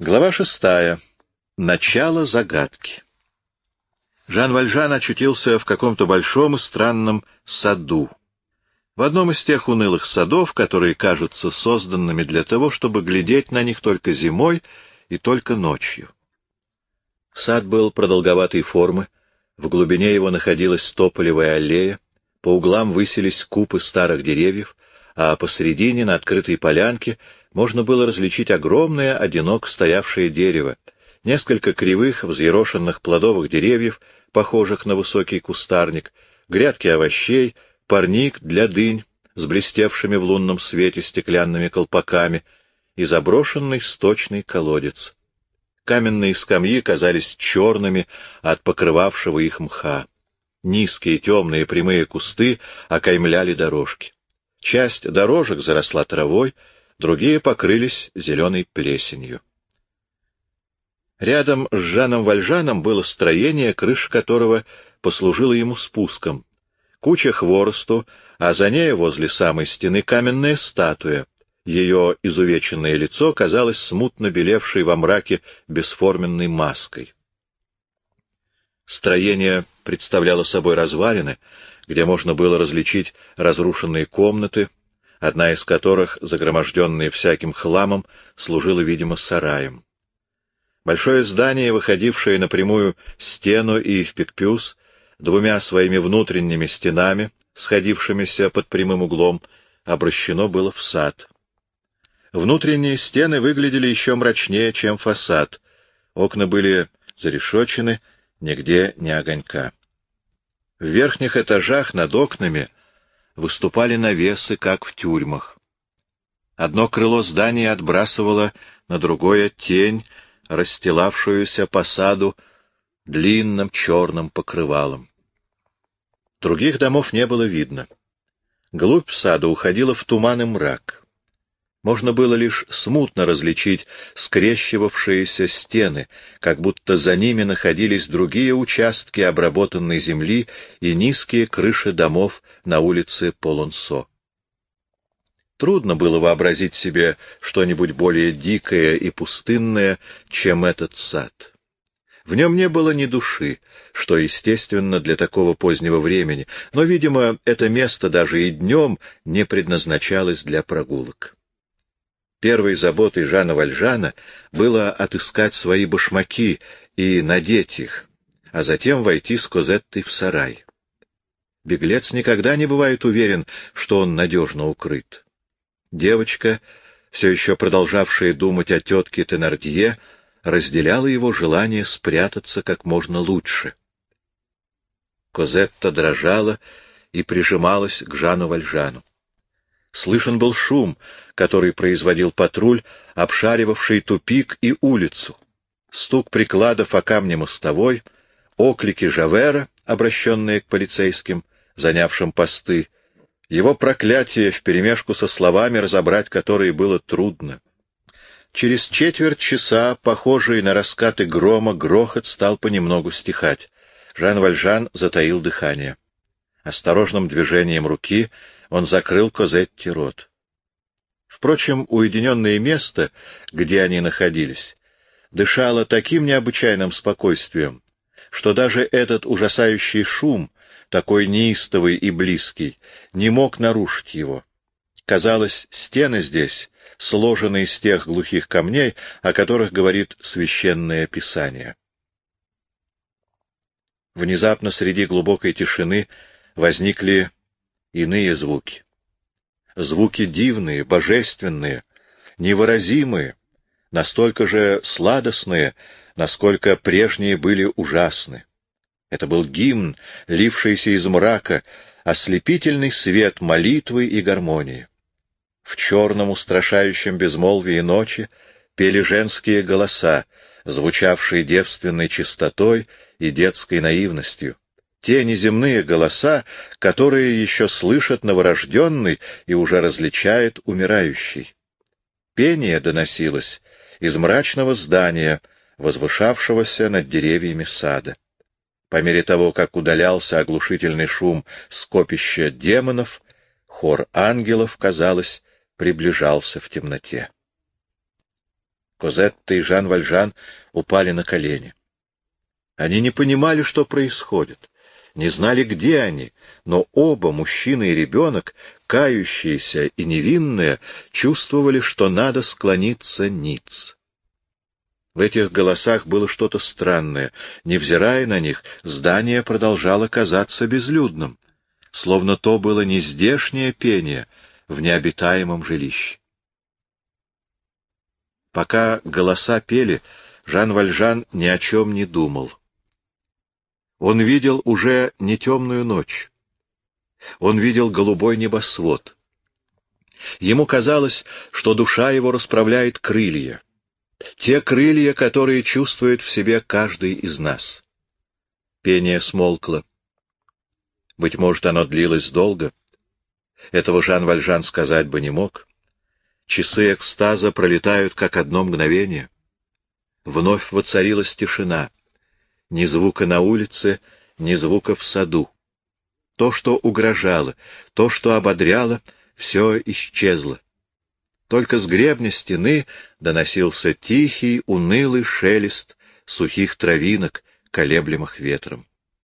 Глава шестая. Начало загадки. Жан Вальжан очутился в каком-то большом и странном саду. В одном из тех унылых садов, которые кажутся созданными для того, чтобы глядеть на них только зимой и только ночью. Сад был продолговатой формы, в глубине его находилась тополевая аллея, по углам высились купы старых деревьев, а посредине, на открытой полянке, можно было различить огромное, одиноко стоявшее дерево, несколько кривых, взъерошенных плодовых деревьев, похожих на высокий кустарник, грядки овощей, парник для дынь с блестевшими в лунном свете стеклянными колпаками и заброшенный сточный колодец. Каменные скамьи казались черными от покрывавшего их мха. Низкие темные прямые кусты окаймляли дорожки. Часть дорожек заросла травой, другие покрылись зеленой плесенью. Рядом с Жаном Вальжаном было строение, крыша которого послужила ему спуском. Куча хворосту, а за ней возле самой стены каменная статуя. Ее изувеченное лицо казалось смутно белевшей во мраке бесформенной маской. Строение представляло собой развалины, где можно было различить разрушенные комнаты, одна из которых, загроможденная всяким хламом, служила, видимо, сараем. Большое здание, выходившее на прямую стену и в Пикпюс, двумя своими внутренними стенами, сходившимися под прямым углом, обращено было в сад. Внутренние стены выглядели еще мрачнее, чем фасад. Окна были зарешочены, нигде не огонька. В верхних этажах над окнами выступали навесы, как в тюрьмах. Одно крыло здания отбрасывало на другое тень, расстилавшуюся по саду длинным черным покрывалом. Других домов не было видно. Глубь сада уходила в туман и мрак можно было лишь смутно различить скрещивавшиеся стены, как будто за ними находились другие участки обработанной земли и низкие крыши домов на улице Полонсо. Трудно было вообразить себе что-нибудь более дикое и пустынное, чем этот сад. В нем не было ни души, что естественно для такого позднего времени, но, видимо, это место даже и днем не предназначалось для прогулок. Первой заботой Жана Вальжана было отыскать свои башмаки и надеть их, а затем войти с Козеттой в сарай. Беглец никогда не бывает уверен, что он надежно укрыт. Девочка, все еще продолжавшая думать о тетке Тенардье, разделяла его желание спрятаться как можно лучше. Козетта дрожала и прижималась к Жану Вальжану. Слышен был шум, который производил патруль, обшаривавший тупик и улицу. Стук прикладов о камне мостовой, оклики Жавера, обращенные к полицейским, занявшим посты, его проклятие вперемешку со словами, разобрать которые было трудно. Через четверть часа, похожий на раскаты грома, грохот стал понемногу стихать. Жан Вальжан затаил дыхание. Осторожным движением руки он закрыл Козетти рот. Впрочем, уединенное место, где они находились, дышало таким необычайным спокойствием, что даже этот ужасающий шум, такой неистовый и близкий, не мог нарушить его. Казалось, стены здесь сложены из тех глухих камней, о которых говорит священное писание. Внезапно среди глубокой тишины возникли иные звуки. Звуки дивные, божественные, невыразимые, настолько же сладостные, насколько прежние были ужасны. Это был гимн, лившийся из мрака, ослепительный свет молитвы и гармонии. В черном устрашающем безмолвии ночи пели женские голоса, звучавшие девственной чистотой и детской наивностью те неземные голоса, которые еще слышат новорожденный и уже различает умирающий. Пение доносилось из мрачного здания, возвышавшегося над деревьями сада. По мере того, как удалялся оглушительный шум скопища демонов, хор ангелов, казалось, приближался в темноте. Козетта и Жан Вальжан упали на колени. Они не понимали, что происходит, не знали, где они, но оба, мужчина и ребенок, кающиеся и невинные, чувствовали, что надо склониться ниц. В этих голосах было что-то странное. Невзирая на них, здание продолжало казаться безлюдным, словно то было не здешнее пение в необитаемом жилище. Пока голоса пели, Жан Вальжан ни о чем не думал. Он видел уже не темную ночь. Он видел голубой небосвод. Ему казалось, что душа его расправляет крылья. Те крылья, которые чувствует в себе каждый из нас. Пение смолкло. Быть может, оно длилось долго. Этого Жан Вальжан сказать бы не мог. Часы экстаза пролетают, как одно мгновение. Вновь воцарилась тишина. Ни звука на улице, ни звука в саду. То, что угрожало, то, что ободряло, все исчезло. Только с гребня стены доносился тихий, унылый шелест сухих травинок, колеблемых ветром.